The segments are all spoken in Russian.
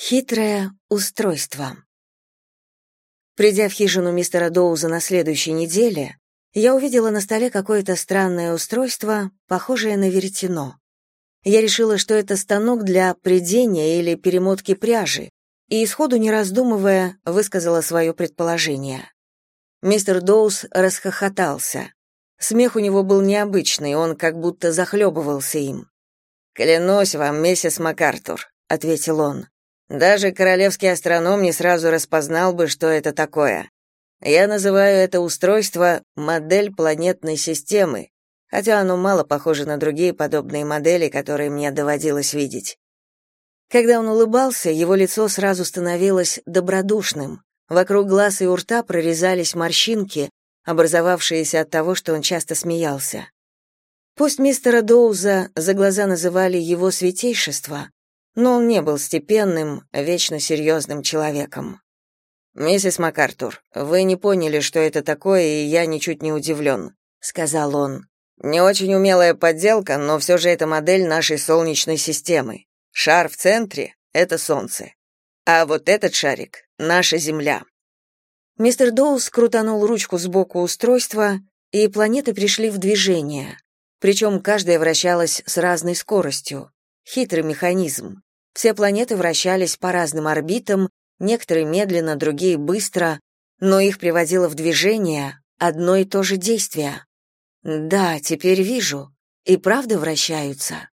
Хитрое устройство. Придя в хижину мистера Доуза на следующей неделе, я увидела на столе какое-то странное устройство, похожее на веретено. Я решила, что это станок для придения или перемотки пряжи, и сходу не раздумывая, высказала свое предположение. Мистер Доуз расхохотался. Смех у него был необычный, он как будто захлебывался им. «Клянусь вам, миссис МакАртур», — ответил он. «Даже королевский астроном не сразу распознал бы, что это такое. Я называю это устройство модель планетной системы, хотя оно мало похоже на другие подобные модели, которые мне доводилось видеть. Когда он улыбался, его лицо сразу становилось добродушным. Вокруг глаз и у рта прорезались морщинки, образовавшиеся от того, что он часто смеялся. Пусть мистера Доуза за глаза называли его святейшество, но он не был степенным, вечно серьезным человеком. «Миссис МакАртур, вы не поняли, что это такое, и я ничуть не удивлен», — сказал он. «Не очень умелая подделка, но все же это модель нашей Солнечной системы. Шар в центре — это Солнце. А вот этот шарик — наша Земля». Мистер Доуз крутанул ручку сбоку устройства, и планеты пришли в движение. Причем каждая вращалась с разной скоростью. Хитрый механизм. Все планеты вращались по разным орбитам, некоторые медленно, другие быстро, но их приводило в движение одно и то же действие. Да, теперь вижу. И правда вращаются.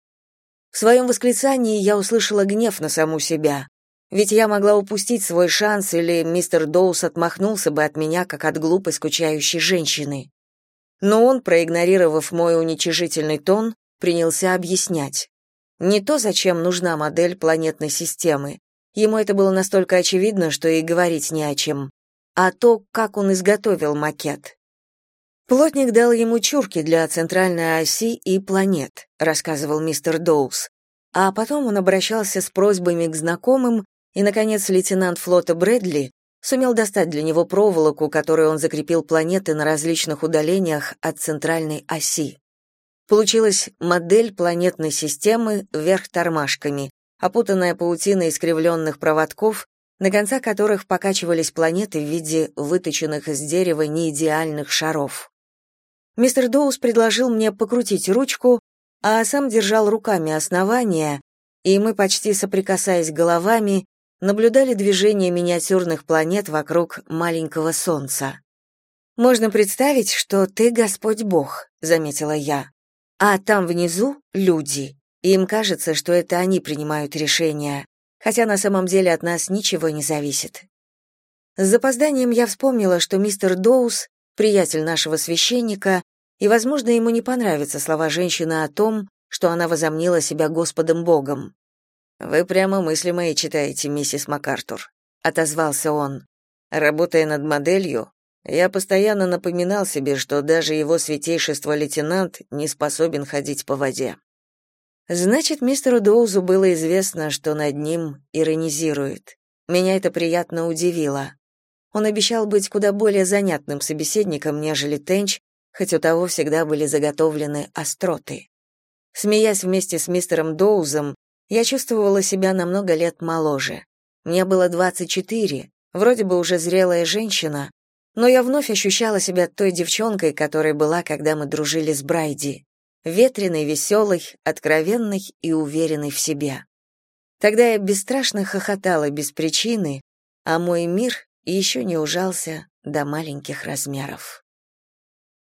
В своем восклицании я услышала гнев на саму себя. Ведь я могла упустить свой шанс, или мистер Доус отмахнулся бы от меня, как от глупой скучающей женщины но он, проигнорировав мой уничижительный тон, принялся объяснять. Не то, зачем нужна модель планетной системы. Ему это было настолько очевидно, что и говорить не о чем. А то, как он изготовил макет. Плотник дал ему чурки для центральной оси и планет, рассказывал мистер Доус. А потом он обращался с просьбами к знакомым, и, наконец, лейтенант флота Брэдли сумел достать для него проволоку, которой он закрепил планеты на различных удалениях от центральной оси. Получилась модель планетной системы вверх тормашками, опутанная паутиной искривленных проводков, на концах которых покачивались планеты в виде выточенных из дерева неидеальных шаров. Мистер Доус предложил мне покрутить ручку, а сам держал руками основание, и мы, почти соприкасаясь головами, наблюдали движение миниатюрных планет вокруг маленького Солнца. «Можно представить, что ты Господь Бог», — заметила я. «А там внизу — люди, им кажется, что это они принимают решения, хотя на самом деле от нас ничего не зависит». С запозданием я вспомнила, что мистер Доус — приятель нашего священника, и, возможно, ему не понравятся слова женщины о том, что она возомнила себя Господом Богом. Вы прямо мысли мои читаете, миссис МакАртур, отозвался он. Работая над моделью, я постоянно напоминал себе, что даже его святейшество лейтенант не способен ходить по воде. Значит, мистеру Доузу было известно, что над ним иронизирует. Меня это приятно удивило. Он обещал быть куда более занятным собеседником, нежели Тенч, хоть у того всегда были заготовлены остроты. Смеясь вместе с мистером Доузом, я чувствовала себя на много лет моложе. Мне было 24, вроде бы уже зрелая женщина, но я вновь ощущала себя той девчонкой, которой была, когда мы дружили с Брайди. Ветреной, веселой, откровенной и уверенной в себе. Тогда я бесстрашно хохотала без причины, а мой мир еще не ужался до маленьких размеров.